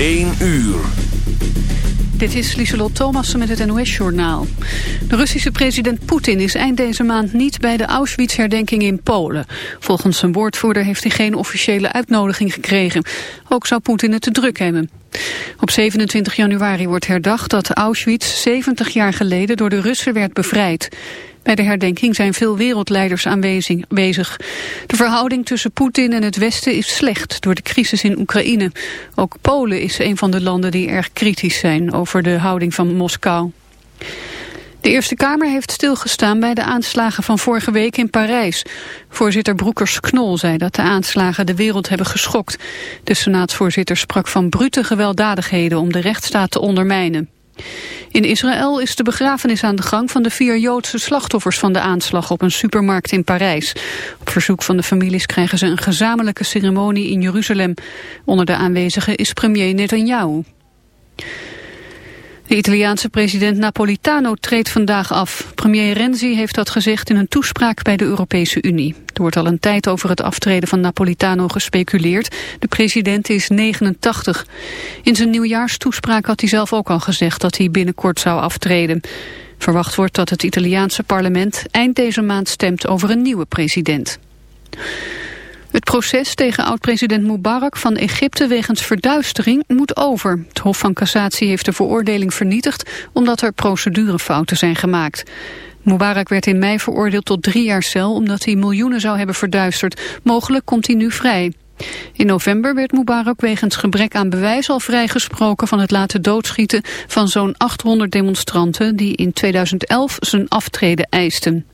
1 uur. Dit is Lieselot Thomassen met het NOS-journaal. De Russische president Poetin is eind deze maand niet bij de Auschwitz-herdenking in Polen. Volgens zijn woordvoerder heeft hij geen officiële uitnodiging gekregen. Ook zou Poetin het te druk hebben. Op 27 januari wordt herdacht dat Auschwitz 70 jaar geleden door de Russen werd bevrijd. Bij de herdenking zijn veel wereldleiders aanwezig. De verhouding tussen Poetin en het Westen is slecht door de crisis in Oekraïne. Ook Polen is een van de landen die erg kritisch zijn over de houding van Moskou. De Eerste Kamer heeft stilgestaan bij de aanslagen van vorige week in Parijs. Voorzitter Broekers-Knol zei dat de aanslagen de wereld hebben geschokt. De senaatsvoorzitter sprak van brute gewelddadigheden om de rechtsstaat te ondermijnen. In Israël is de begrafenis aan de gang van de vier Joodse slachtoffers van de aanslag op een supermarkt in Parijs. Op verzoek van de families krijgen ze een gezamenlijke ceremonie in Jeruzalem. Onder de aanwezigen is premier Netanyahu. De Italiaanse president Napolitano treedt vandaag af. Premier Renzi heeft dat gezegd in een toespraak bij de Europese Unie. Er wordt al een tijd over het aftreden van Napolitano gespeculeerd. De president is 89. In zijn nieuwjaarstoespraak had hij zelf ook al gezegd dat hij binnenkort zou aftreden. Verwacht wordt dat het Italiaanse parlement eind deze maand stemt over een nieuwe president. Het proces tegen oud-president Mubarak van Egypte wegens verduistering moet over. Het Hof van Cassatie heeft de veroordeling vernietigd omdat er procedurefouten zijn gemaakt. Mubarak werd in mei veroordeeld tot drie jaar cel omdat hij miljoenen zou hebben verduisterd. Mogelijk komt hij nu vrij. In november werd Mubarak wegens gebrek aan bewijs al vrijgesproken van het laten doodschieten van zo'n 800 demonstranten die in 2011 zijn aftreden eisten.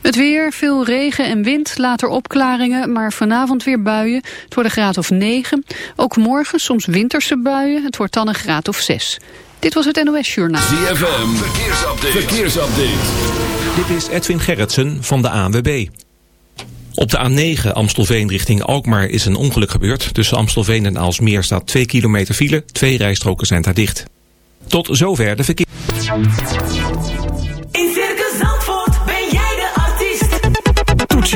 Het weer, veel regen en wind, later opklaringen, maar vanavond weer buien. Het wordt een graad of 9. Ook morgen soms winterse buien. Het wordt dan een graad of 6. Dit was het NOS Journaal. ZFM, verkeersupdate. verkeersupdate. Dit is Edwin Gerritsen van de ANWB. Op de A9 Amstelveen richting Alkmaar is een ongeluk gebeurd. Tussen Amstelveen en Aalsmeer staat 2 kilometer file. Twee rijstroken zijn daar dicht. Tot zover de verkeer.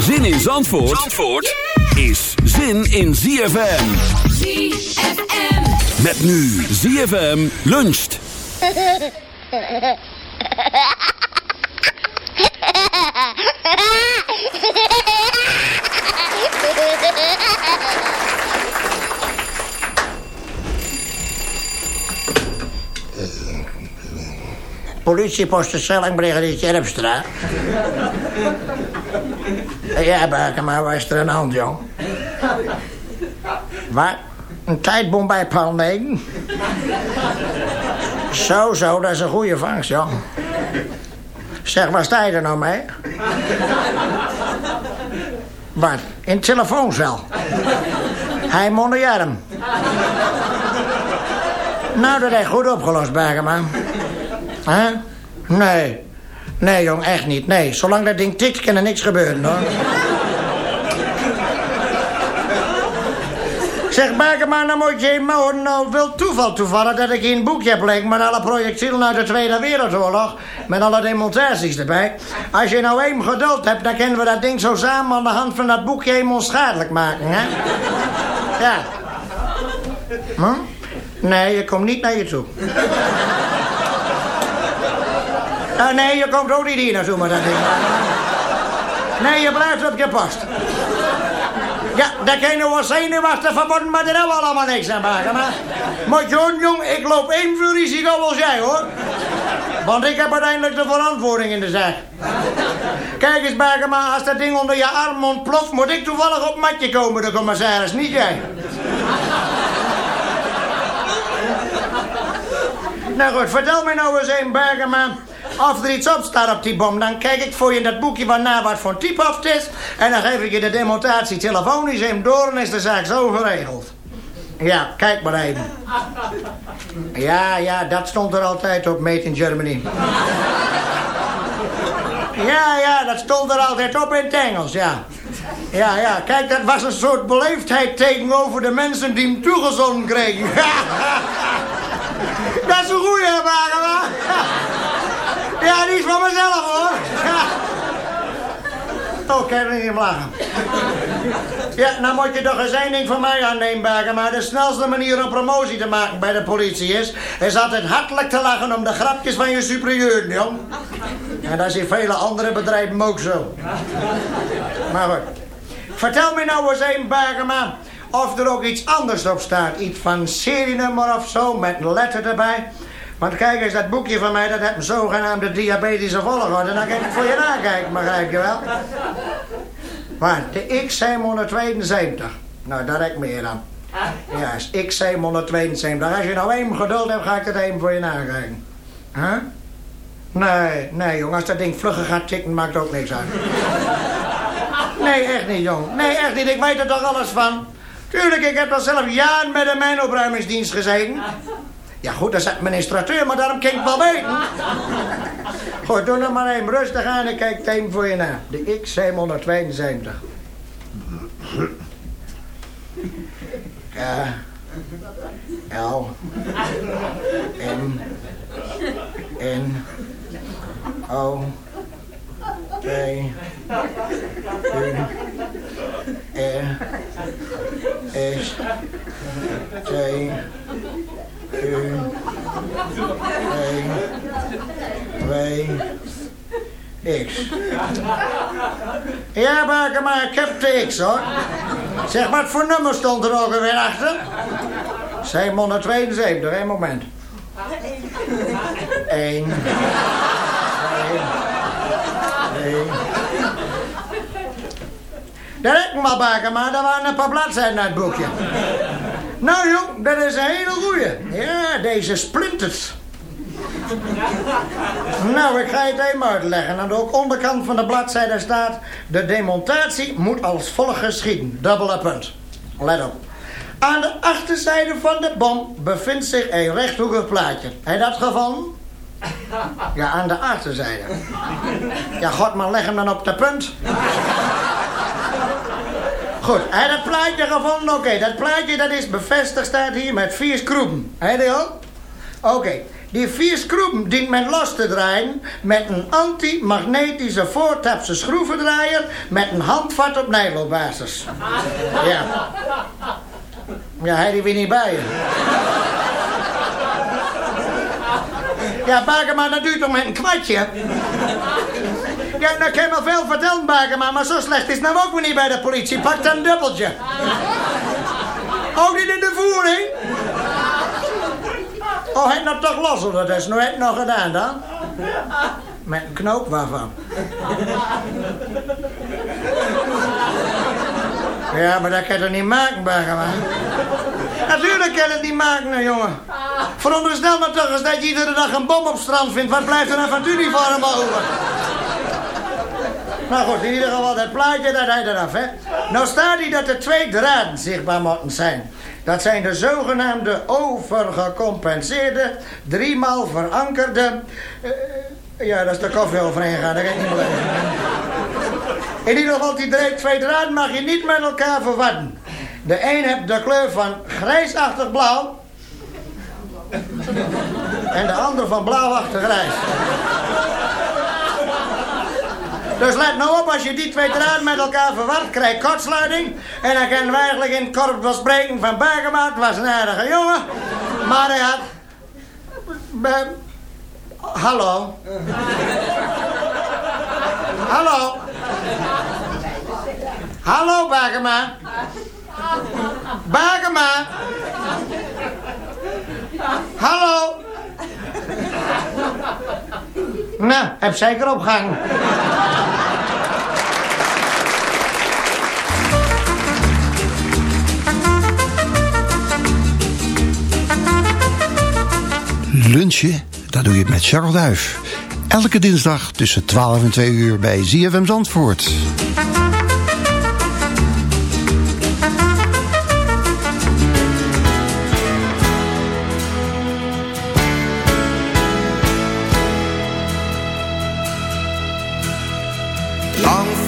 Zin in Zandvoort, Zandvoort is zin in ZFM. ZFM. Met nu ZFM luncht. Politiepost de Stellingbrigadier Terpstra. Ja, waar is er de hand, jong? Wat? Een tijdbom bij Paul 9? Zo, zo, dat is een goede vangst, jong. Zeg, waar sta er nou mee? Wat? In telefooncel? Hij mondejarm. Nou, dat is goed opgelost, Bergman. Hè? Nee. Nee, jong, echt niet. Nee, zolang dat ding tikt, kan er niks gebeuren, hoor. Zeg, Bergman, dan moet je maar nou wel toeval toevallig dat ik een boekje heb liggen met alle projectielen uit de Tweede Wereldoorlog. Met alle demonstraties erbij. Als je nou even geduld hebt, dan kunnen we dat ding zo samen aan de hand van dat boekje helemaal onschadelijk maken, hè? Ja. Hm? Nee, je komt niet naar je toe. Ah, nee, je komt ook niet hier naartoe met dat ding. Nee, je blijft op je post. Ja, daar je wel zenuwachtig van worden, maar daar hebben we allemaal niks aan maken. Maar, maar John, jong, ik loop evenveel risico als jij, hoor. Want ik heb uiteindelijk de verantwoording in de zaak. Kijk eens, Bergema, als dat ding onder je arm ontploft... moet ik toevallig op matje komen, de commissaris, niet jij. Nou goed, vertel me nou eens een, Bergema... Of er iets op staat op die bom, dan kijk ik voor je in dat boekje van na wat voor type of is. En dan geef ik je de demonstratie telefonisch in door en is de zaak zo geregeld. Ja, kijk maar even. Ja, ja, dat stond er altijd op Made in Germany. Ja, ja, dat stond er altijd op in het Engels, ja. Ja, ja, kijk, dat was een soort beleefdheid tegenover de mensen die hem toegezonden kregen. dat is een goeie, Bagema. Ja, die is van mezelf, hoor. Oh, kan je niet lachen. Ja, nou moet je toch eens één ding van mij aannemen, Baker. Maar de snelste manier om promotie te maken bij de politie is... is altijd hartelijk te lachen om de grapjes van je superieur, jong. En dat in vele andere bedrijven ook zo. Maar goed. Vertel me nou eens één, Bergema, of er ook iets anders op staat. Iets van serienummer of zo, met een letter erbij. Want kijk eens, dat boekje van mij, dat heeft een zogenaamde diabetische volgorde. Dan kan ik voor je nakijken, begrijp je wel? Maar de X772. Nou, daar heb ik meer aan. Ja, is X772. Als je nou even geduld hebt, ga ik het even voor je nakijken. Huh? Nee, nee, jong. Als dat ding vlugger gaat tikken, maakt ook niks uit. Nee, echt niet, jong. Nee, echt niet. Ik weet er toch alles van. Tuurlijk, ik heb al zelf jaren met een mijnopruimingsdienst gezeten. Ja goed, dat is administrateur, maar daarom kan ik wel weten. Goed, doe nog maar even rustig aan en kijk het voor je na. De X772. K. L. M. N. O. P. U. R. S. T. U. W. W. X. Ja, maar, maar ik heb de X hoor. Zeg, wat voor nummer stond er ook alweer achter? 772, één moment. 1. 2. 3. Dat ik maar baken, maar daar waren een paar bladzijden uit het boekje. Nou jong, dat is een hele goeie. Ja, deze splinters. Nou, ik ga het even uitleggen. Aan de ook onderkant van de bladzijde staat... De demonstratie moet als volgt geschieden. Dubbele punt. Let op. Aan de achterzijde van de bom bevindt zich een rechthoekig plaatje. Je dat gevonden? Ja, aan de achterzijde. Ja, god, maar leg hem dan op de punt. Goed, hij dat plaatje gevonden? Oké, dat plaatje dat is bevestigd, staat hier met vier schroeven. Die ook? Oké, die vier schroeven dient men los te draaien met een antimagnetische voortapse schroevendraaier met een handvat op nijlbasis. Ja. Ja, hij die weer niet bij. Ja, Bakema, dat duurt toch met een kwartje? Ja, dat kan wel veel vertellen, Bakema, maar zo slecht is nou ook weer niet bij de politie. Pak dan een dubbeltje. Ook niet in de voering? Oh, hij nou toch los, dat is nog het nog gedaan dan? Met een knoop waarvan? Ja, maar dat kan je toch niet maken, Bakema? Natuurlijk kan het niet maken, nou, jongen. Veronderstel maar toch eens dat je iedere dag een bom op strand vindt. Wat blijft er dan van het uniform over? Nou goed, in ieder geval dat plaatje, dat hij eraf, hè. Nou staat hier dat er twee draden zichtbaar moeten zijn. Dat zijn de zogenaamde overgecompenseerde, driemaal verankerde... eh, ja, dat is de koffie overheen gaan, dat kan ik niet meer. In ieder geval, die twee draden mag je niet met elkaar verwarren. De een heeft de kleur van grijsachtig blauw. En de ander van blauwachtig grijs. Dus let nou op, als je die twee draden met elkaar verward, krijg je kortsluiting. En dan kunnen we eigenlijk in het korps wel spreken van Bergemaat. was een aardige jongen. Maar hij had... Hallo. Hallo. Hallo, Bergema. Bergema. Hallo. Nou, heb zeker opgang. Lunchen, dat doe je met Charles Duif. Elke dinsdag tussen 12 en 2 uur bij ZFM Zandvoort.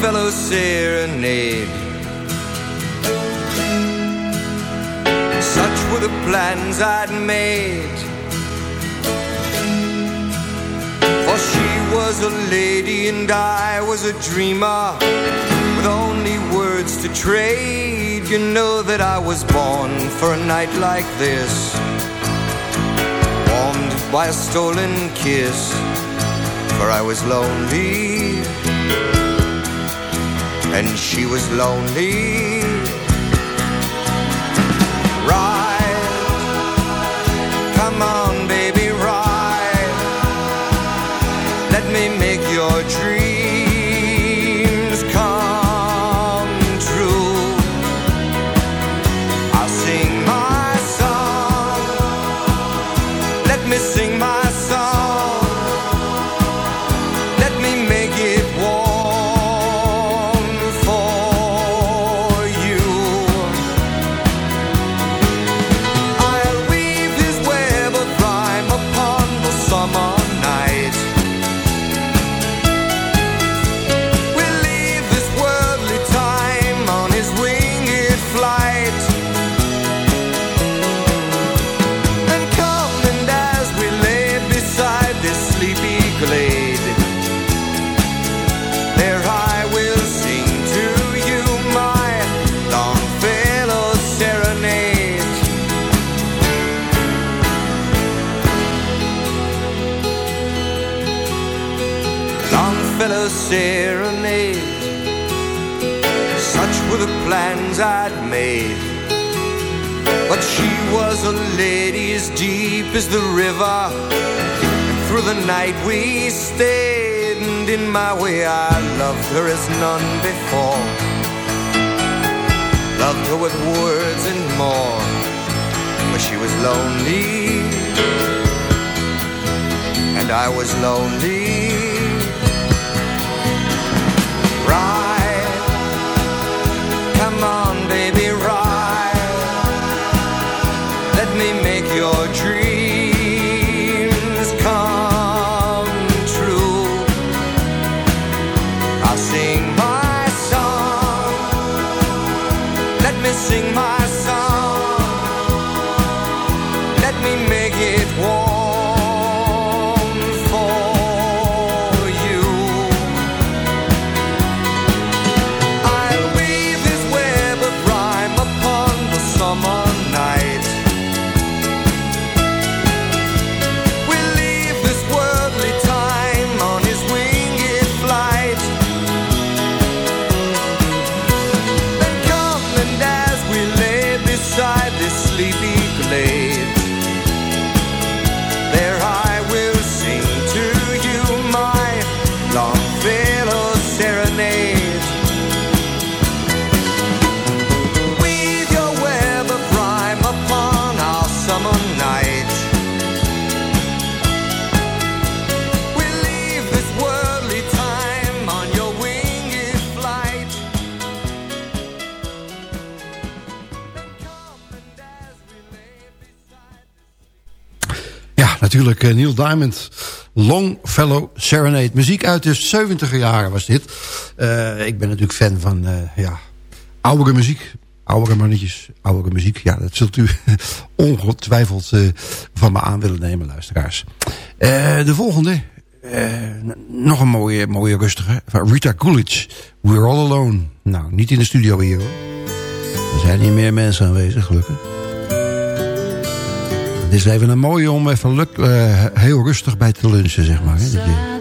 Longfellow serenade. Such were the plans I'd made. For she was a lady and I was a dreamer with only words to trade. You know that I was born for a night like this, warmed by a stolen kiss. For I was lonely and she was lonely. Was a lady as deep as the river. And through the night we stayed, and in my way I loved her as none before. Loved her with words and more, but she was lonely, and I was lonely. Ride, natuurlijk eh, Neil Diamond. Longfellow Serenade. Muziek uit de 70 jaren was dit. Eh, ik ben natuurlijk fan van eh, ja, oudere muziek. oudere mannetjes, oudere muziek. Ja, dat zult u ongetwijfeld van me aan willen nemen, luisteraars. De volgende, nog een mooie, mooie rustige, van Rita Coolidge. We're All Alone. Nou, niet in de studio hier hoor. Er zijn hier meer mensen aanwezig, gelukkig. Het is even een mooie om even luk, eh, heel rustig bij te lunchen, zeg maar. Hè?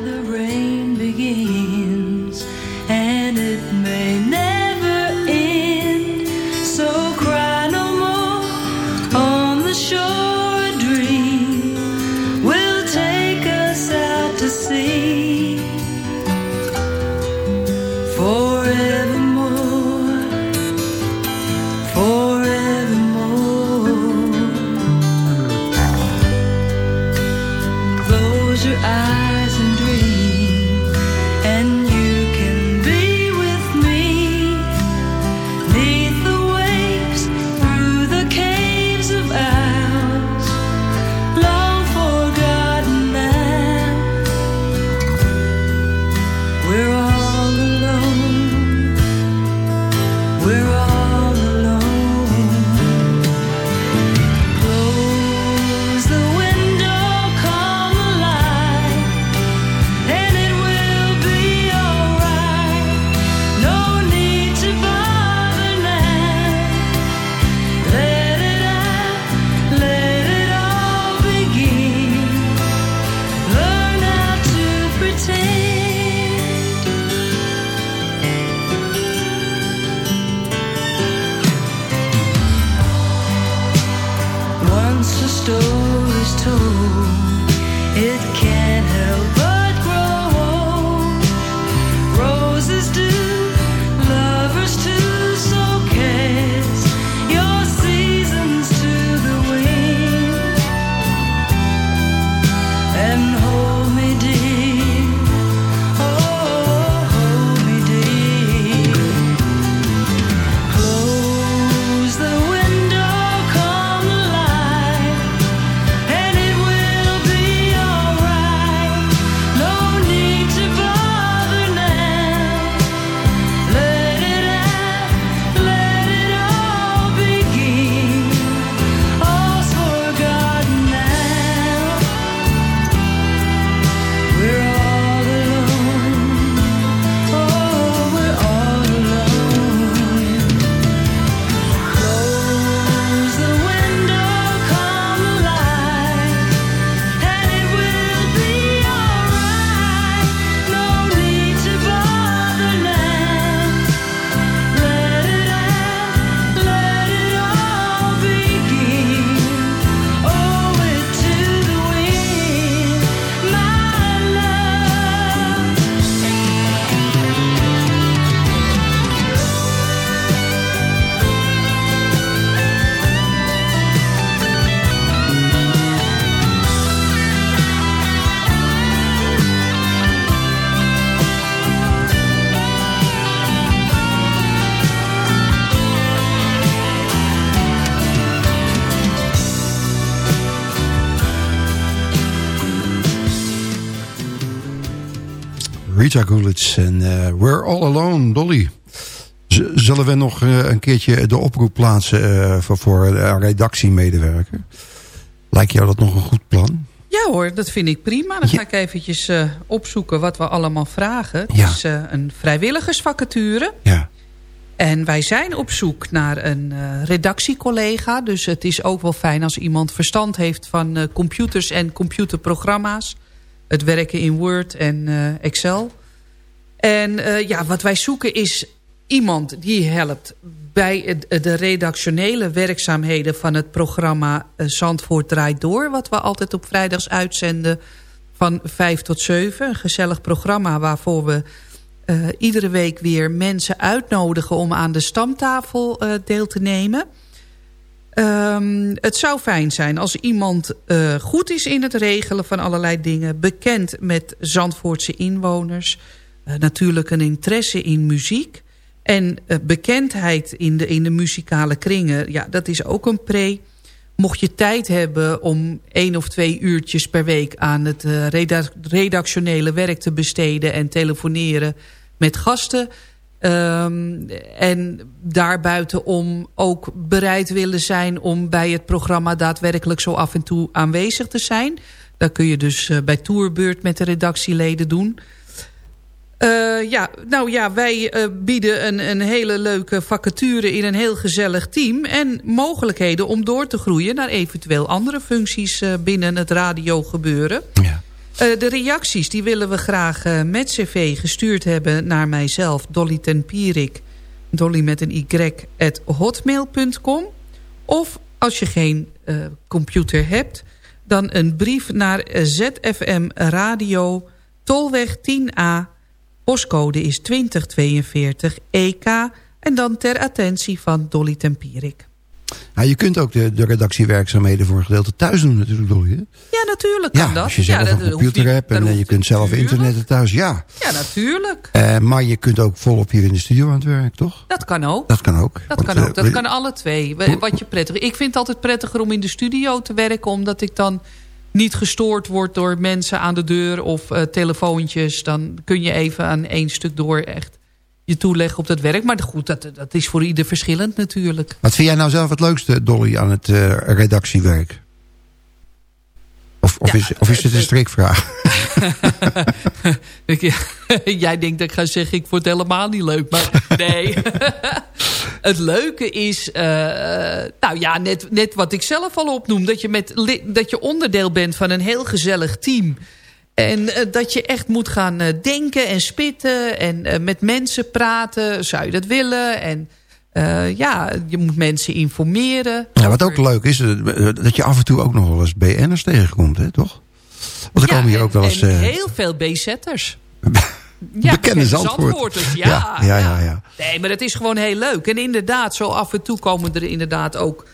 Rita Coolidge en eh, We're All Alone, Dolly. Z- zullen we nog eh, een keertje de oproep plaatsen eh, voor, voor een redactiemedewerker? Lijkt jou dat nog een goed plan? Ja hoor, dat vind ik prima. Dan ga ik eventjes opzoeken wat we allemaal vragen. Het Ja. is een vrijwilligersvacature. Ja. En wij zijn op zoek naar een redactiecollega. Dus het is ook wel fijn als iemand verstand heeft van computers en computerprogramma's. Het werken in Word en eh, Excel. En eh, ja, wat wij zoeken is iemand die helpt bij het- de redactionele werkzaamheden van het programma eh, Zandvoort Draait Door. Wat we altijd op vrijdags uitzenden van 5 tot 7. Een gezellig programma waarvoor we eh, iedere week weer mensen uitnodigen om aan de stamtafel eh, deel te nemen. Ehm, het zou fijn zijn als iemand eh, goed is in het regelen van allerlei dingen. Bekend met Zandvoortse inwoners. Eh, natuurlijk een interesse in muziek. En eh, bekendheid in de, in de muzikale kringen. Ja, dat is ook een pre. Mocht je tijd hebben om één of twee uurtjes per week... aan het eh, reda- redactionele werk te besteden en telefoneren met gasten... Ehm, en daarbuitenom ook bereid willen zijn om bij het programma daadwerkelijk zo af en toe aanwezig te zijn. Dat kun je dus bij Tourbeurt met de redactieleden doen. Eh, ja, nou ja, wij eh, bieden een, een hele leuke vacature in een heel gezellig team. En mogelijkheden om door te groeien naar eventueel andere functies eh, binnen het radiogebeuren. Ja. De reacties die willen we graag met cv gestuurd hebben naar mijzelf, Dolly ten Pierik. Dolly met een y, at hotmail.com. Of als je geen computer hebt, dan een brief naar ZFM Radio, Tolweg 10A. Postcode is 2042 EK. En dan ter attentie van Dolly ten Pierik. Nou, je kunt ook de, de redactiewerkzaamheden voor een gedeelte thuis doen natuurlijk, Dolly. Hè? Ja, natuurlijk kan Ja, dat. als je zelf ja, dat een computer hebt dat en eh, je kunt zelf internetten thuis, ja. Ja, natuurlijk. Eh, maar je kunt ook volop hier in de studio aan het werk, toch? Dat kan ook. Dat kan ook. Dat Want, kan eh, ook. Dat we- kan alle twee. We- Wat je prettig. Ik vind het altijd prettiger om in de studio te werken. Omdat ik dan niet gestoord word door mensen aan de deur of eh, telefoontjes. Dan kun je even aan één stuk door echt je toeleggen op dat werk. Maar goed, dat, dat is voor ieder verschillend natuurlijk. Wat vind jij nou zelf het leukste, Dolly, aan het eh, redactiewerk? Of, is, of is het een strikvraag? Ik- Jij denkt dat ik ga zeggen, ik vond het helemaal niet leuk. Maar nee. het leuke is, eh, nou ja, net, net wat ik zelf al opnoem. Dat je, met, dat je onderdeel bent van een heel gezellig team. En eh, dat je echt moet gaan eh, denken en spitten. En eh, met mensen praten. Zou je dat willen? En eh, ja, je moet mensen informeren. Ja, wat ook leuk is, eh, dat je af en toe ook nog wel eens BN'ers tegenkomt, hè, toch? Want er Ja, komen hier en- ook wel eens... en eh, heel veel BZ'ers. bekende Zandvoorters. Ja, Ja, ja, ja, ja. Nee, maar het is gewoon heel leuk. En inderdaad, zo af en toe komen er inderdaad ook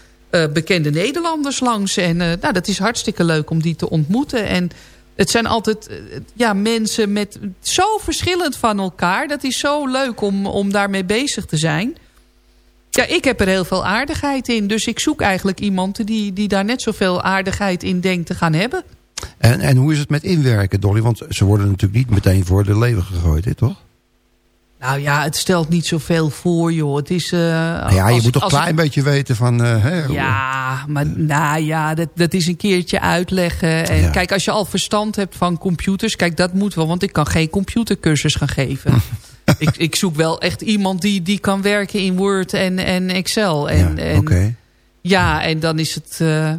bekende Nederlanders langs. En nou, dat is hartstikke leuk om die te ontmoeten. En het zijn altijd ja, mensen met zo verschillend van elkaar. Dat is zo leuk om, om daarmee bezig te zijn. Ja, ik heb er heel veel aardigheid in. Dus ik zoek eigenlijk iemand die, die daar net zoveel aardigheid in denkt te gaan hebben. En, en hoe is het met inwerken, Dolly? Want ze worden natuurlijk niet meteen voor de leven gegooid, hè, toch? Nou ja, het stelt niet zoveel voor, joh. Het is... eh, Nou ja, je als- moet toch een klein beetje weten van... eh, hè, Ja, maar nou ja, dat, dat is een keertje uitleggen. En Ja. kijk, als je al verstand hebt van computers... Kijk, dat moet wel, want ik kan geen computercursus gaan geven. ik, ik zoek wel echt iemand die, die kan werken in Word en, en Excel. En, Ja, en, oké. ja, en dan is het... eh,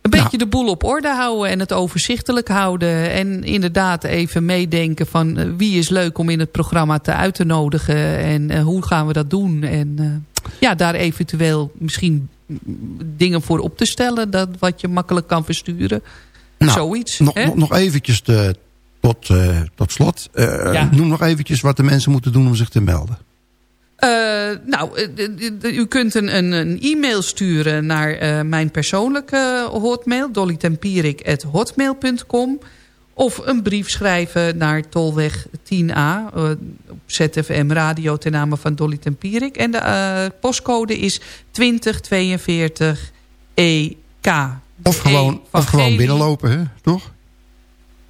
een beetje de boel op orde houden en het overzichtelijk houden. En inderdaad even meedenken van eh, wie is leuk om in het programma te uit te nodigen. En eh, hoe gaan we dat doen. En ja, daar eventueel misschien dingen voor op te stellen. Dat, wat je makkelijk kan versturen. Nou, Zoiets. Nog, hè? nog, nog eventjes te, tot, eh, tot slot. Ja. Noem nog eventjes wat de mensen moeten doen om zich te melden. Eh, nou, u kunt een, e-mail sturen naar mijn persoonlijke hotmail. dollytempierik.hotmail.com Of een brief schrijven naar Tolweg 10A. eh, op ZFM Radio ten name van Dolly Tempierik. En de postcode is 2042 EK. Of gewoon, E of gewoon binnenlopen, hè? toch?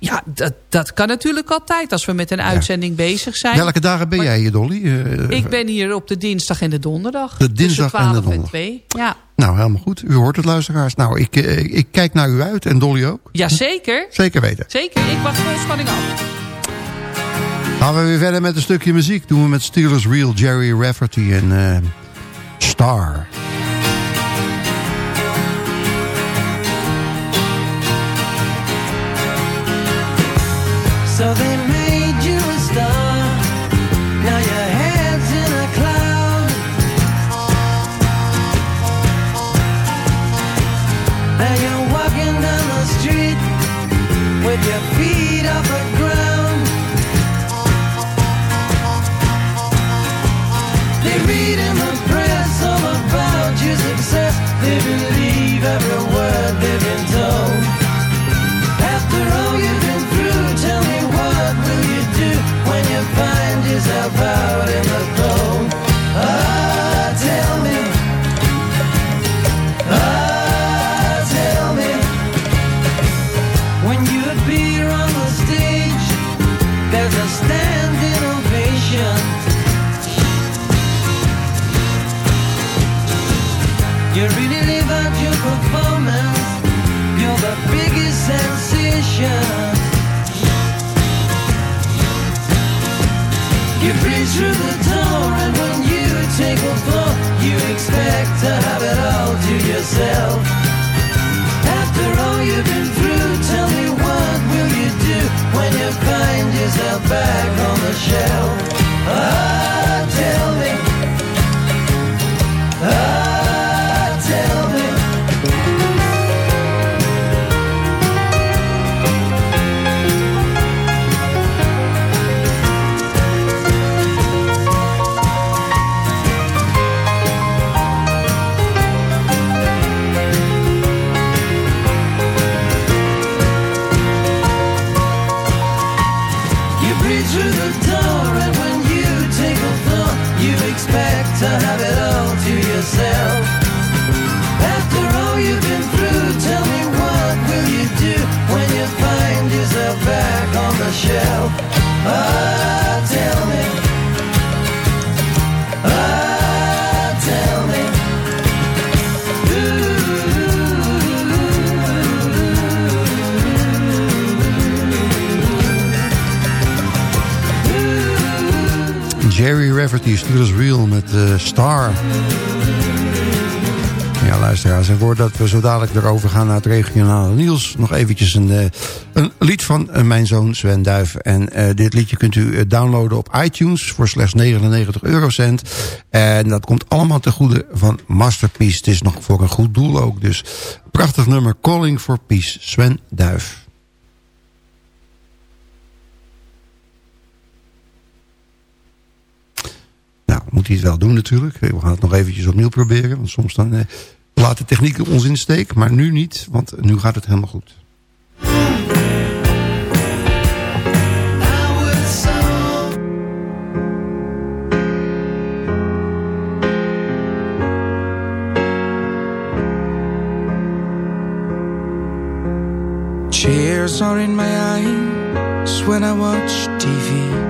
Ja, dat, dat kan natuurlijk altijd als we met een uitzending bezig zijn. Welke dagen ben Maar- jij hier, Dolly? Eh, Ik ben hier op de dinsdag en de donderdag. De dinsdag en de 12 donderdag. 2. Ja. Nou, helemaal goed. U hoort het, luisteraars. Nou, ik, eh, ik kijk naar u uit en Dolly ook. ja, zeker. Weten. Zeker, ik wacht vol spanning af. Gaan we weer verder met een stukje muziek. Doen we met Steelers Real, Jerry Rafferty en eh, Star. So Jerry Rafferty, Steelers Real met eh, Star. Ja, luisteraars, en voordat we zo dadelijk erover gaan naar het regionale nieuws... nog eventjes een, eh, een lied van eh, mijn zoon Sven Duif. En dit liedje kunt u downloaden op iTunes voor slechts 99 eurocent. En dat komt allemaal ten goede van Masterpiece. Het is nog voor een goed doel ook, dus prachtig nummer Calling for Peace, Sven Duif. Nou, moet hij het wel doen natuurlijk. We gaan het nog eventjes opnieuw proberen. Want soms dan eh, laat de techniek ons in steek. Maar nu niet, want nu gaat het helemaal goed. Tears are in my eyes when I watch TV.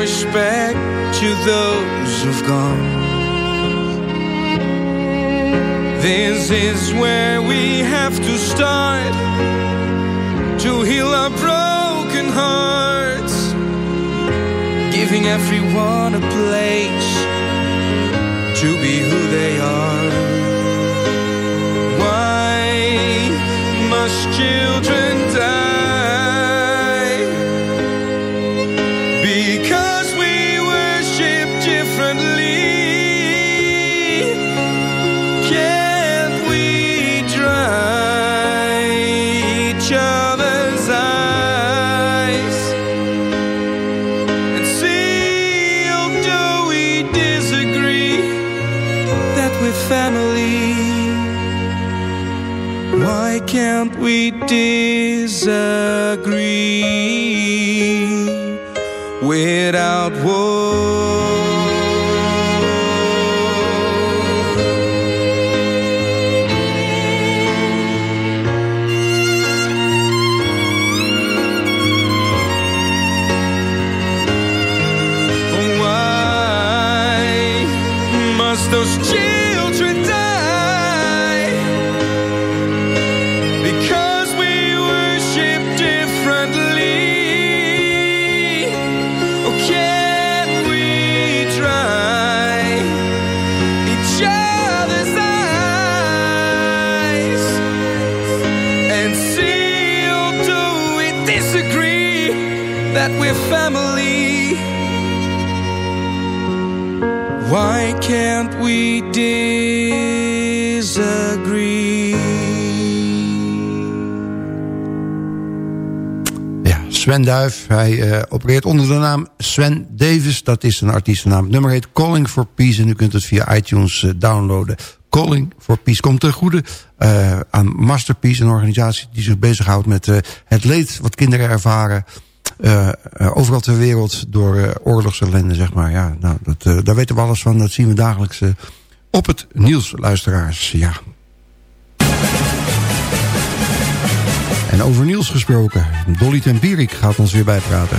respect to those who've gone. This is where we have to start to heal our broken hearts, giving everyone a place to be who they are. Sven Duif. Hij eh, opereert onder de naam Sven Davis. Dat is een artiestennaam. Het nummer heet Calling for Peace. En u kunt het via iTunes eh, downloaden. Calling for Peace komt ten goede eh, aan Masterpiece. Een organisatie die zich bezighoudt met het leed wat kinderen ervaren. overal ter wereld door eh, oorlogsellende, zeg maar. Ja, nou, dat, daar weten we alles van. Dat zien we dagelijks op het nieuws, luisteraars. Ja. Over Niels gesproken. Dolly Tempierik gaat ons weer bijpraten.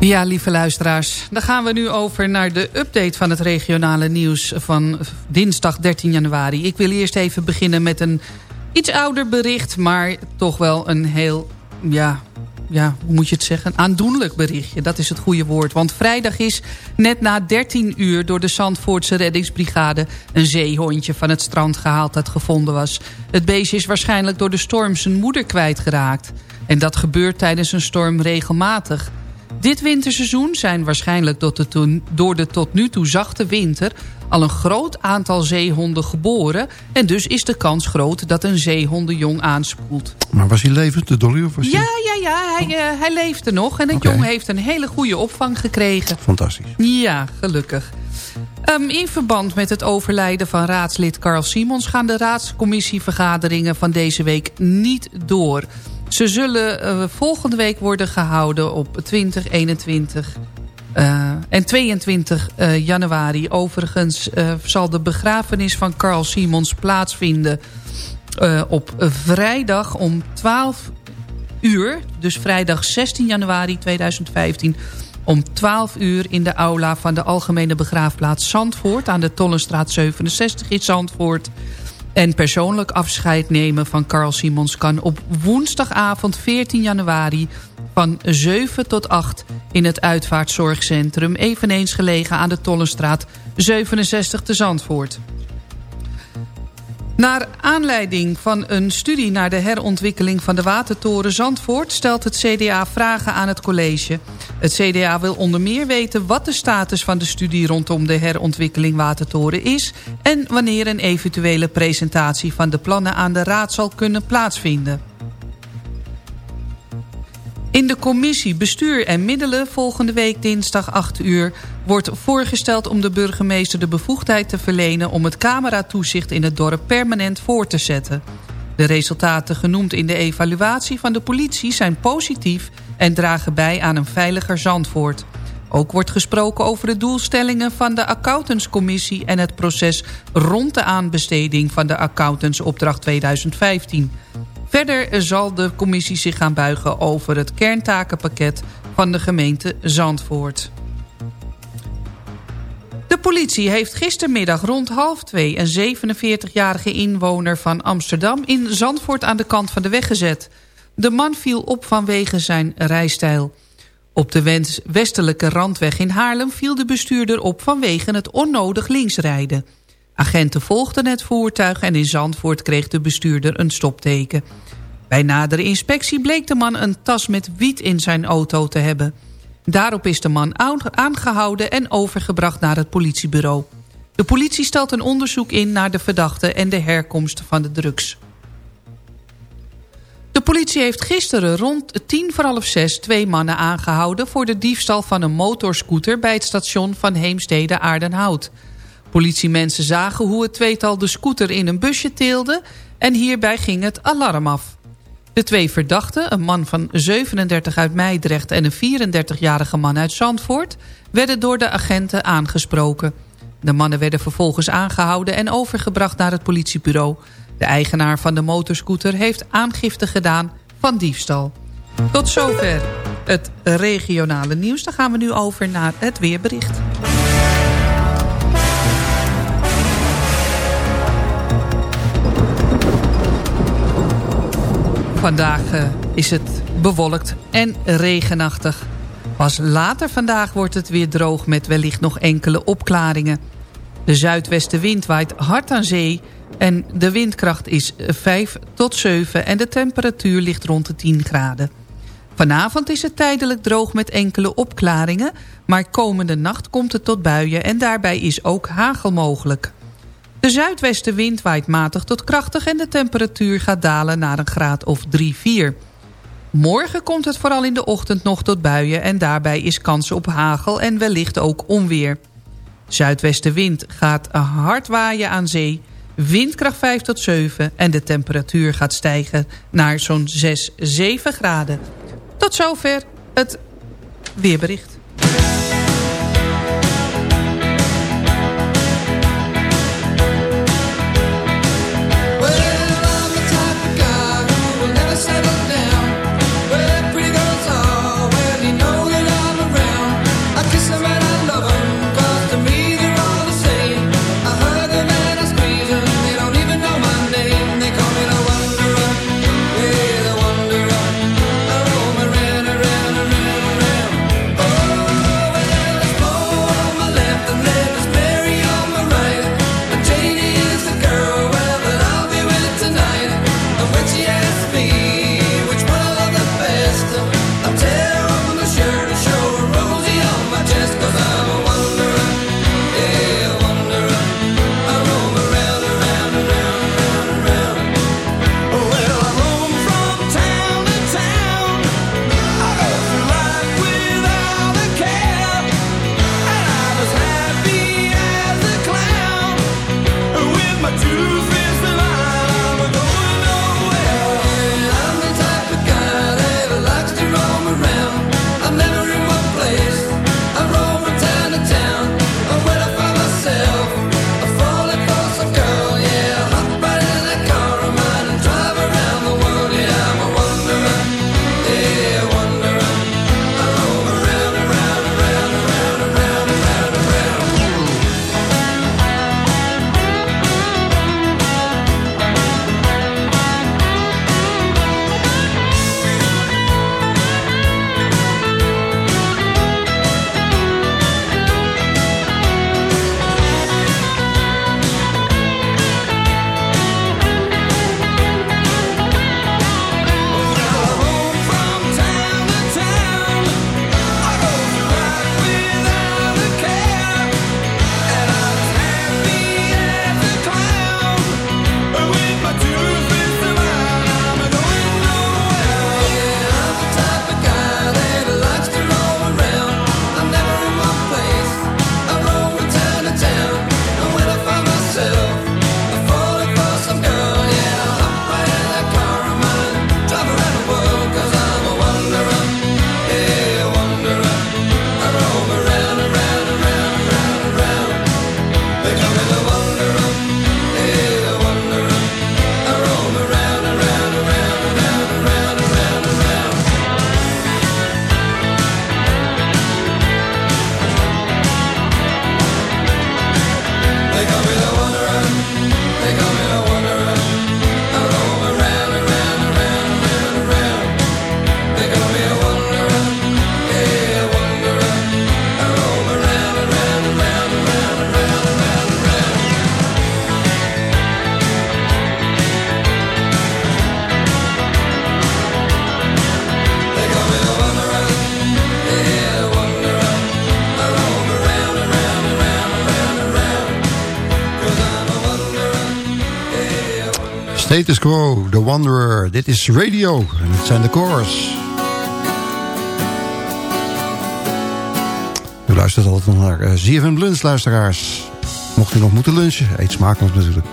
Ja, lieve luisteraars. Dan gaan we nu over naar de update van het regionale nieuws van dinsdag 13 januari. Ik wil eerst even beginnen met een iets ouder bericht, maar toch wel een heel, ja, ja, hoe moet je het zeggen? Aandoenlijk berichtje, dat is het goede woord. Want vrijdag is net na 13 uur door de Zandvoortse reddingsbrigade... een zeehondje van het strand gehaald dat gevonden was. Het beestje is waarschijnlijk door de storm zijn moeder kwijtgeraakt. En dat gebeurt tijdens een storm regelmatig. Dit winterseizoen zijn waarschijnlijk de, door de tot nu toe zachte winter... al een groot aantal zeehonden geboren... en dus is de kans groot dat een zeehondenjong aanspoelt. Maar was hij levend, de Dolly? Of was Ja, hij... ja, ja, hij, eh, hij leefde nog en het jong heeft een hele goede opvang gekregen. Fantastisch. Ja, gelukkig. Ehm, in verband met het overlijden van raadslid Carl Simons... gaan de raadscommissievergaderingen van deze week niet door. Ze zullen eh, volgende week worden gehouden op 20, 21 eh, en 22 eh, januari. Overigens eh, zal de begrafenis van Carl Simons plaatsvinden... op vrijdag om 12 uur, dus vrijdag 16 januari 2015... om 12 uur in de aula van de Algemene Begraafplaats Zandvoort... aan de Tollenstraat 67 in Zandvoort. En persoonlijk afscheid nemen van Carl Simons kan op woensdagavond 14 januari... van 7 tot 8 in het uitvaartzorgcentrum... eveneens gelegen aan de Tollenstraat 67 te Zandvoort. Naar aanleiding van een studie naar de herontwikkeling van de watertoren Zandvoort... stelt het CDA vragen aan het college. Het CDA wil onder meer weten wat de status van de studie... rondom de herontwikkeling watertoren is... en wanneer een eventuele presentatie van de plannen aan de raad zal kunnen plaatsvinden. In de commissie Bestuur en Middelen volgende week dinsdag 8 uur... wordt voorgesteld om de burgemeester de bevoegdheid te verlenen... om het cameratoezicht in het dorp permanent voor te zetten. De resultaten genoemd in de evaluatie van de politie zijn positief... en dragen bij aan een veiliger Zandvoort. Ook wordt gesproken over de doelstellingen van de accountantscommissie... en het proces rond de aanbesteding van de accountantsopdracht 2015... Verder zal de commissie zich gaan buigen over het kerntakenpakket van de gemeente Zandvoort. De politie heeft gistermiddag rond half twee een 47-jarige inwoner van Amsterdam in Zandvoort aan de kant van de weg gezet. De man viel op vanwege zijn rijstijl. Op de westelijke randweg in Haarlem viel de bestuurder op vanwege het onnodig linksrijden. Agenten volgden het voertuig en in Zandvoort kreeg de bestuurder een stopteken. Bij nadere inspectie bleek de man een tas met wiet in zijn auto te hebben. Daarop is de man aan- aangehouden en overgebracht naar het politiebureau. De politie stelt een onderzoek in naar de verdachte en de herkomst van de drugs. De politie heeft gisteren rond tien voor half zes twee mannen aangehouden... voor de diefstal van een motorscooter bij het station van Heemstede Aardenhout. Politiemensen zagen hoe het tweetal de scooter in een busje teelde... en hierbij ging het alarm af. De twee verdachten, een man van 37 uit Meidrecht... en een 34-jarige man uit Zandvoort... werden door de agenten aangesproken. De mannen werden vervolgens aangehouden en overgebracht naar het politiebureau. De eigenaar van de motorscooter heeft aangifte gedaan van diefstal. Tot zover het regionale nieuws. Dan gaan we nu over naar het weerbericht. Vandaag eh, is het bewolkt en regenachtig. Pas later vandaag wordt het weer droog met wellicht nog enkele opklaringen. De zuidwestenwind waait hard aan zee en de windkracht is 5 tot 7 en de temperatuur ligt rond de 10 graden. Vanavond is het tijdelijk droog met enkele opklaringen... maar komende nacht komt het tot buien en daarbij is ook hagel mogelijk. De zuidwestenwind waait matig tot krachtig... en de temperatuur gaat dalen naar een graad of 3-4. Morgen komt het vooral in de ochtend nog tot buien... en daarbij is kans op hagel en wellicht ook onweer. Zuidwestenwind gaat hard waaien aan zee... windkracht 5 tot 7 en de temperatuur gaat stijgen naar zo'n 6, 7 graden. Tot zover het weerbericht. Status Quo, The Wanderer. Dit is Radio en het zijn de Chorus. U luistert altijd naar uh, ZFM Lunch, luisteraars. Mocht u nog moeten lunchen, eet smakelijk natuurlijk.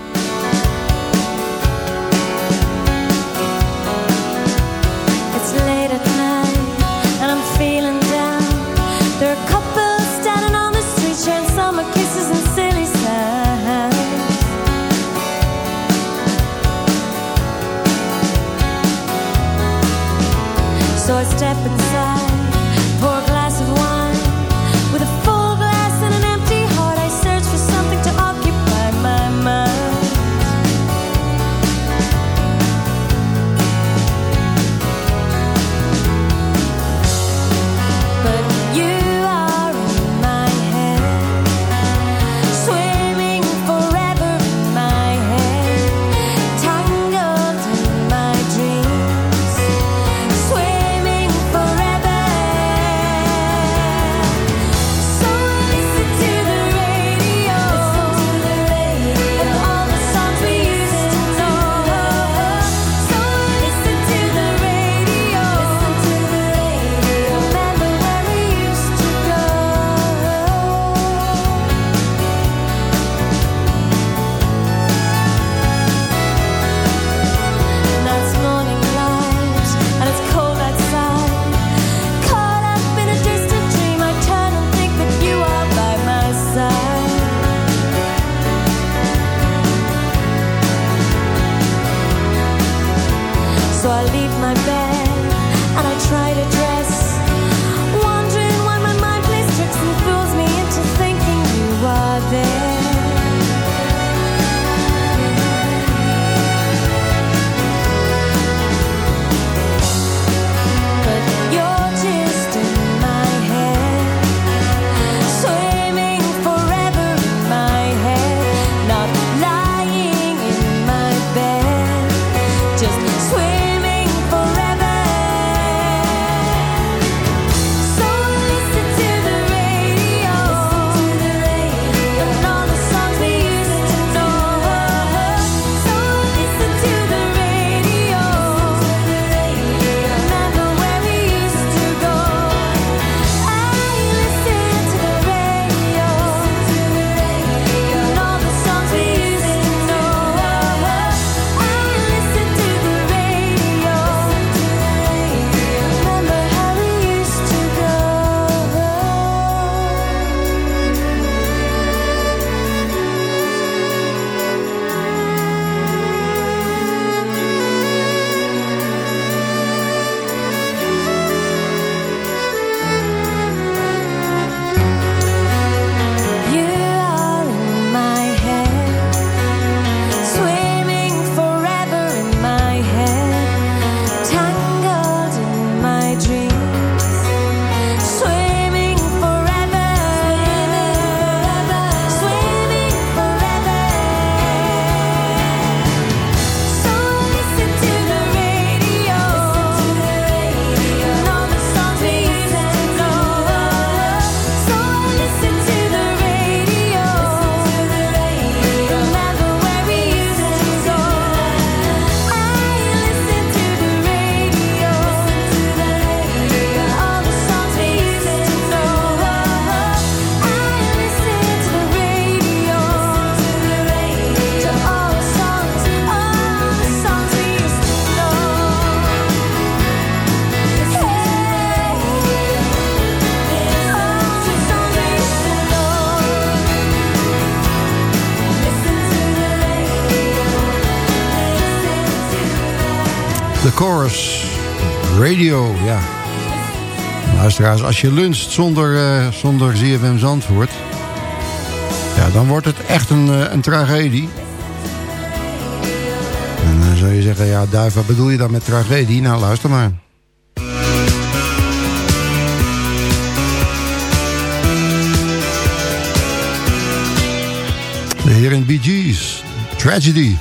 Chorus Radio, ja. Luisteraars, als je luncht zonder, eh zonder ZFM Zandvoort... Ja, dan wordt het echt een, eh, een tragedie. En dan zou je zeggen, ja, Duif, wat bedoel je dan met tragedie? Nou, luister maar. De heren Gees, Tragedy.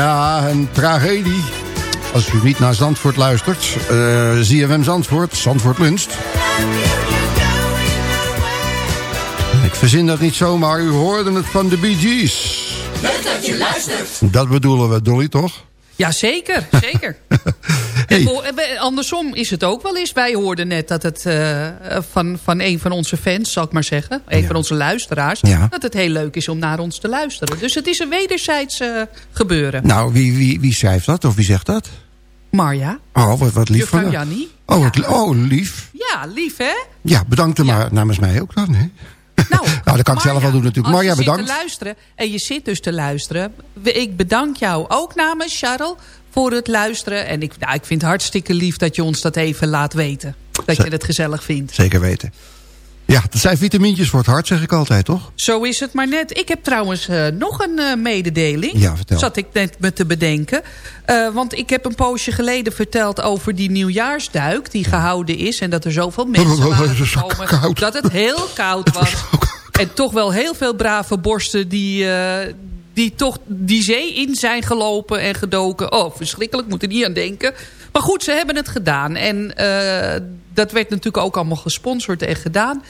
Ja, een tragedie. Als u niet naar Zandvoort luistert. eh ZFM Zandvoort, Zandvoort Lunst. Ik verzin dat niet zomaar. U hoorde het van de Bee Gees. Leuk dat je luistert. Dat bedoelen we, Dolly, toch? Ja, zeker. zeker. We- andersom is het ook wel eens. Wij hoorden net dat het eh, van, van een van onze fans, zal ik maar zeggen. Een van onze luisteraars. Ja. Dat het heel leuk is om naar ons te luisteren. Dus het is een wederzijds eh, gebeuren. Nou, wie, wie, wie schrijft dat of wie zegt dat? Marja. Oh, wat, wat lief van. Jannie. Oh, oh, lief. Ja, lief hè? Ja, bedankt hem maar namens mij ook dan. Hè? Nou, dat kan ik zelf wel doen natuurlijk. Marja, bedankt. te luisteren en je zit dus te luisteren. Ik bedank jou ook namens Charles voor het luisteren. En ik, nou, ik vind het hartstikke lief dat je ons dat even laat weten. Dat je het gezellig vindt. Zeker weten. Ja, dat zijn vitamintjes voor het hart, zeg ik altijd, toch? Zo is het maar net. Ik heb trouwens eh, nog een eh, mededeling. Ja, vertel. Zat ik net me te bedenken. Eh, want ik heb een poosje geleden verteld over die nieuwjaarsduik... die gehouden is en dat er zoveel mensen waren gekomen... dat het heel koud was. En toch wel heel veel brave borsten die... die toch die zee in zijn gelopen en gedoken. Oh, verschrikkelijk, moet er niet aan denken. Maar goed, ze hebben het gedaan. En eh, dat werd natuurlijk ook allemaal gesponsord en gedaan.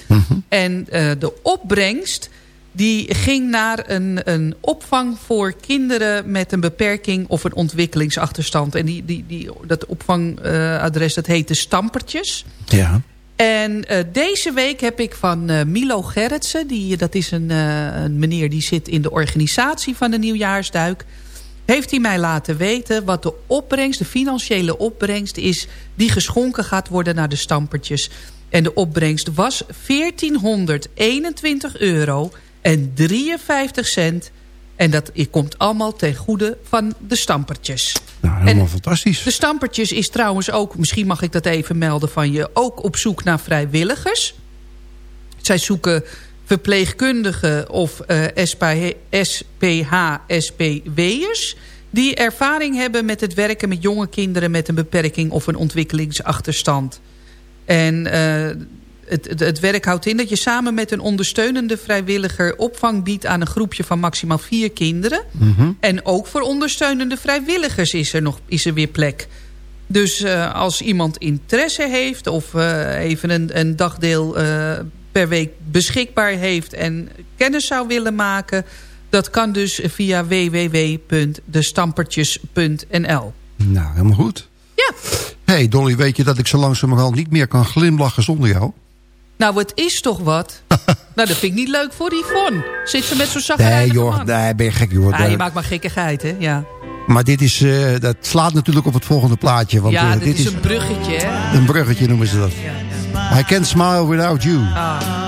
En eh, de opbrengst die ging naar een, een opvang voor kinderen met een beperking of een ontwikkelingsachterstand. En die, die, die, dat opvangadres dat heette Stampertjes. Ja. En eh, deze week heb ik van eh, Milo Gerritsen... Die, dat is een, eh, een meneer die zit in de organisatie van de Nieuwjaarsduik... heeft hij mij laten weten wat de opbrengst, de financiële opbrengst is... die geschonken gaat worden naar de stampertjes. En de opbrengst was 1421 euro en 53 cent... En dat komt allemaal ten goede van de stampertjes. Nou, helemaal fantastisch. De stampertjes is trouwens ook, misschien mag ik dat even melden van je... ook op zoek naar vrijwilligers. Zij zoeken verpleegkundigen of eh SPH, SPH, SPW'ers... die ervaring hebben met het werken met jonge kinderen... met een beperking of een ontwikkelingsachterstand. En eh, het, het, het werk houdt in dat je samen met een ondersteunende vrijwilliger... opvang biedt aan een groepje van maximaal vier kinderen. Mhm. En ook voor ondersteunende vrijwilligers is er, nog, is er weer plek. Dus eh, als iemand interesse heeft of eh, even een, een dagdeel eh, per week beschikbaar heeft... en kennis zou willen maken... dat kan dus via www.destampertjes.nl. Nou, helemaal goed. Ja. hey, Dolly, weet je dat ik zo langzamerhand niet meer kan glimlachen zonder jou? Nou, het is toch wat? nou, dat vind ik niet leuk voor Yvonne. Zit ze met zo'n zagrijnige Nee, joh, man? nee, ben je gek, joh. Ah, je maakt maar gekkigheid, hè? Ja, Maar dit is, eh, dat slaat natuurlijk op het volgende plaatje. Want, ja eh, dit, is een bruggetje, hè? een bruggetje noemen ze dat. I can't smile without you. can't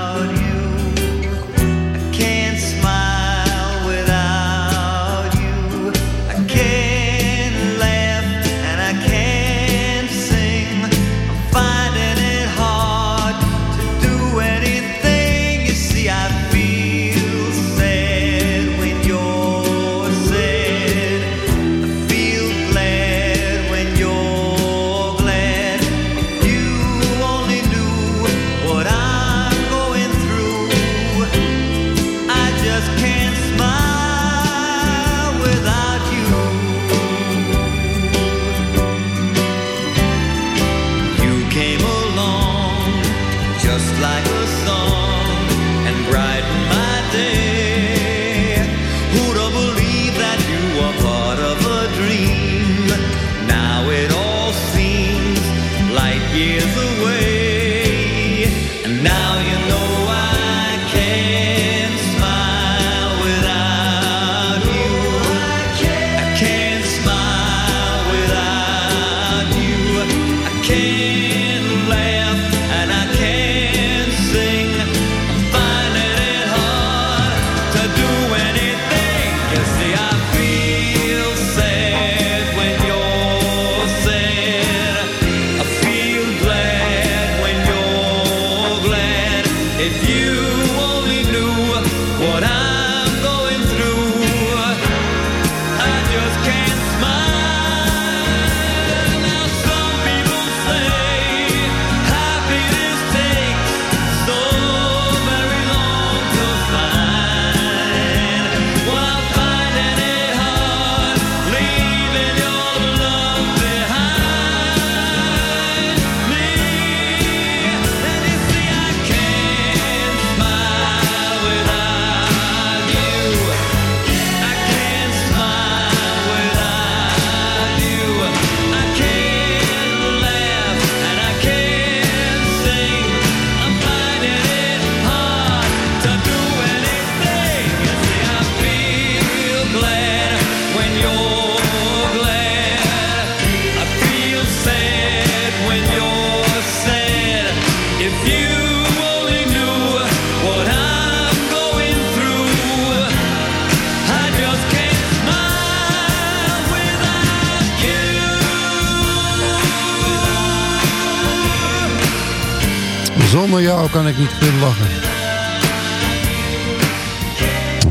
kan ik niet glimlachen.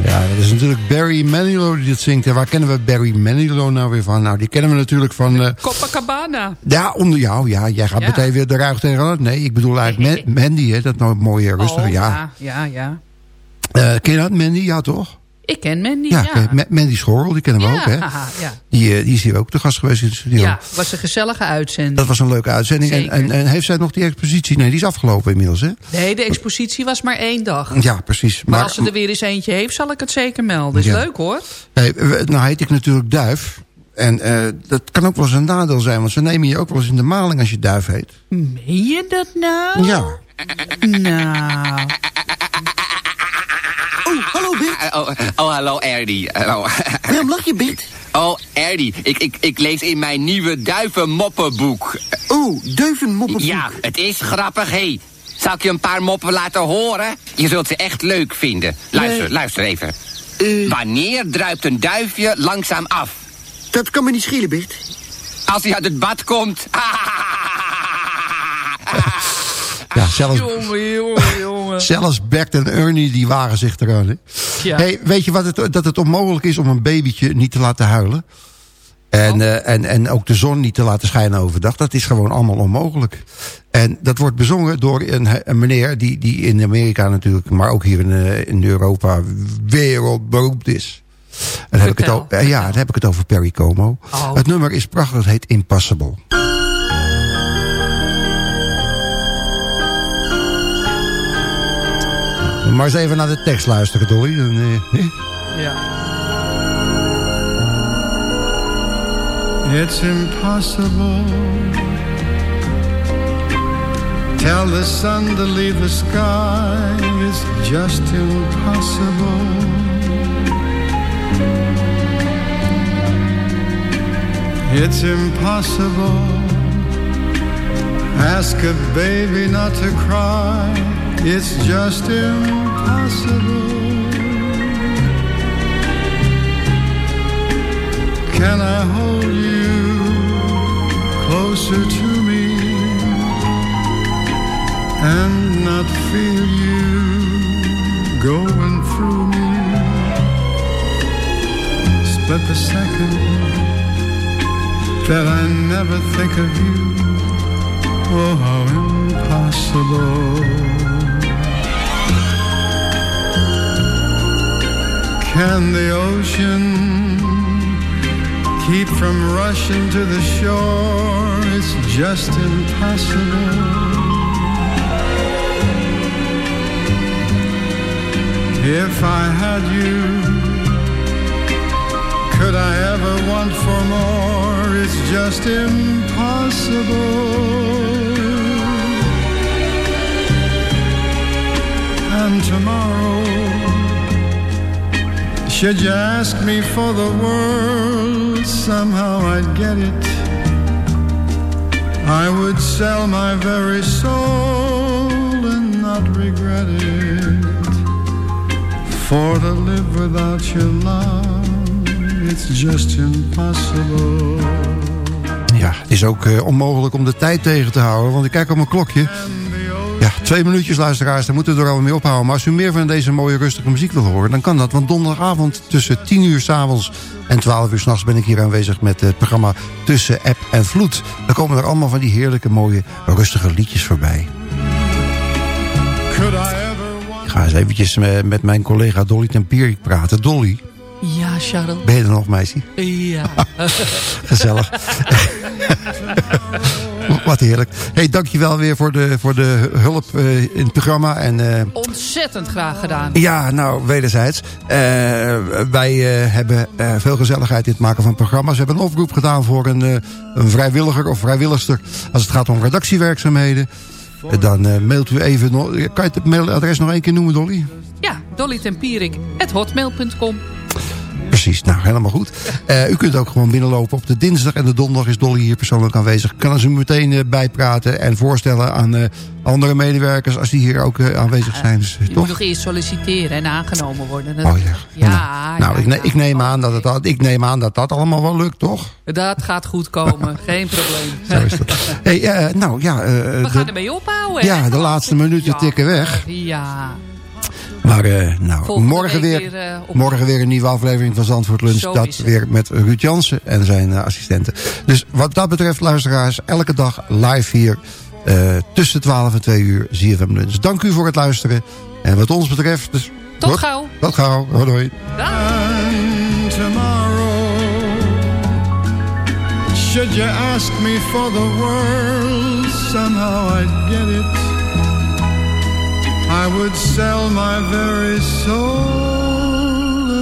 Ja, dat is natuurlijk Barry Manilow die dit zingt. En waar kennen we Barry Manilow nou weer van? Nou, die kennen we natuurlijk van... eh, Copacabana. ja, onder jou. Ja, jij gaat Ja. meteen weer de ruig tegenaan. Nee, ik bedoel eigenlijk Ma- Mandy, hè, dat nou mooie rustige. Oh, ja. ja, ja, ja. Eh, ken je dat, Mandy? Ja, toch? Ik ken Mandy, Ja, Mandy Schorrel, die kennen we Ja, ook, hè? haha, ja. Die, eh, die is hier ook te gast geweest in de studio. Ja, was een gezellige uitzending. Dat was een leuke uitzending. En, en, en heeft zij nog die expositie? Nee, die is afgelopen inmiddels, hè? Nee, de expositie was maar één dag. Ja, precies. Maar, als ze er weer eens eentje heeft, zal ik het zeker melden. Is Ja. leuk hoor. Hey, we- nou heet ik natuurlijk Duif. En eh, dat kan ook wel eens een nadeel zijn. Want ze nemen je ook wel eens in de maling als je Duif heet. Meen je dat nou? Ja. Nou. Oh, hallo Bert. Oh, oh, hallo Erdi. Hallo. Waarom lach je, Bert? Oh, Erdi, ik, ik, ik lees in mijn nieuwe duivenmoppenboek. Oh, duivenmoppenboek. Ja, het is grappig, hé. Hey. Zal ik je een paar moppen laten horen? Je zult ze echt leuk vinden. Luister, luister even. Eh. Wanneer druipt een duifje langzaam af? Dat kan me niet schelen, Bert. Als hij uit het bad komt. Ja, zelfs, Jongen, jongen, jongen. Zelfs Bert en Ernie die wagen zich eraan. Hè? Ja. Hey, weet je wat het, dat het onmogelijk is om een babytje niet te laten huilen? En, Oh. eh, en, en ook de zon niet te laten schijnen overdag. Dat is gewoon allemaal onmogelijk. En dat wordt bezongen door een, een meneer die, die in Amerika natuurlijk... maar ook hier in, eh, in Europa wereldberoemd is. En heb ik het over, eh, ja, dan heb ik het over Perry Como. Oh. Het nummer is prachtig, het heet Impossible. Maar eens even naar de tekst luisteren, Dolly. Eh. Ja. It's impossible. Tell the sun to leave the sky. It's just impossible. It's impossible. Ask a baby not to cry. It's just impossible. Can I hold you closer to me and not feel you going through me? Split the second that I never think of you. Oh, how impossible. Can the ocean keep from rushing to the shore. It's just impossible. If I had you, could I ever want for more? It's just impossible. And tomorrow, should you ask me for the world, somehow I'd get it. I would sell my very soul and not regret it. For to live without your love, it's just impossible. Ja, het is ook eh, onmogelijk om de tijd tegen te houden. Want ik kijk op mijn klokje. Ja, twee minuutjes luisteraars, daar moeten we er al mee ophouden. Maar als u meer van deze mooie rustige muziek wil horen... dan kan dat, want donderdagavond tussen 10 uur s'avonds en 12 uur s'nachts... ben ik hier aanwezig met het programma Tussen App en Vloed. Dan komen er allemaal van die heerlijke, mooie, rustige liedjes voorbij. Could I ever want Ik ga eens eventjes met, met mijn collega Dolly Tempierik praten. Dolly, Ja, Charles. ben je er nog, meisje? Ja. Gezellig. Wat heerlijk. hey, dankjewel weer voor de, voor de hulp eh, in het programma. En, eh, Ontzettend graag gedaan. ja, nou, wederzijds. Eh, wij hebben veel gezelligheid in het maken van programma's. We hebben een oproep gedaan voor een, een vrijwilliger of vrijwilligster... als het gaat om redactiewerkzaamheden. Dan mailt u even... nog- Kan je het mailadres nog één keer noemen, Dolly? Ja, dollytempierik.hotmail.com. Precies, nou helemaal goed. Eh, u kunt ook gewoon binnenlopen. Op de dinsdag en de donderdag is Dolly hier persoonlijk aanwezig. Kan ze meteen eh, bijpraten en voorstellen aan eh, andere medewerkers... als die hier ook aanwezig zijn. Dus, Je toch? moet nog eerst solliciteren en aangenomen worden. Dat- Oh ja. Ja, nou, ja, ik, ne- ik, neem aan dat het, ik neem aan dat dat allemaal wel lukt, toch? dat gaat goed komen. Geen probleem. Zo is dat. Hey, nou ja, We de- gaan ermee ophouden. ja, de laatste minuten tikken weg. Ja. Maar eh, nou, morgen, weer, weer, eh, morgen weer een nieuwe aflevering van Zandvoort Lunch. Zo dat weer met Ruud Jansen en zijn eh, assistenten. Dus wat dat betreft, luisteraars, elke dag live hier eh, tussen 12 en 2 uur ZFM Lunch. Dank u voor het luisteren. En wat ons betreft... Dus, Tot gauw. Tot gauw. Hoi, should you ask me for the world, somehow I'd get it. I would sell my very soul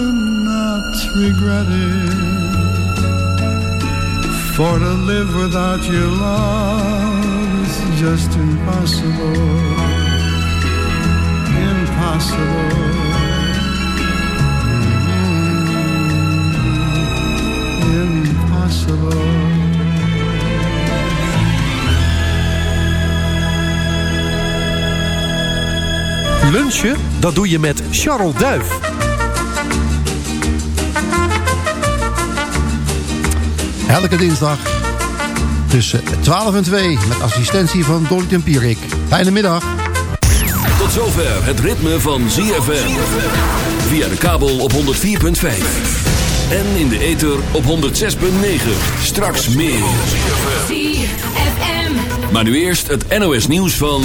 and not regret it. For to live without your love is just impossible. Impossible. Mm-hmm. impossible. Lunchen, dat doe je met Charles Duif. Elke dinsdag tussen 12 en 2 met assistentie van Dolly Tempierik. Fijne middag. Tot zover het ritme van ZFM. Via de kabel op 104.5. En in de ether op 106.9. Straks meer. Maar nu eerst het NOS nieuws van...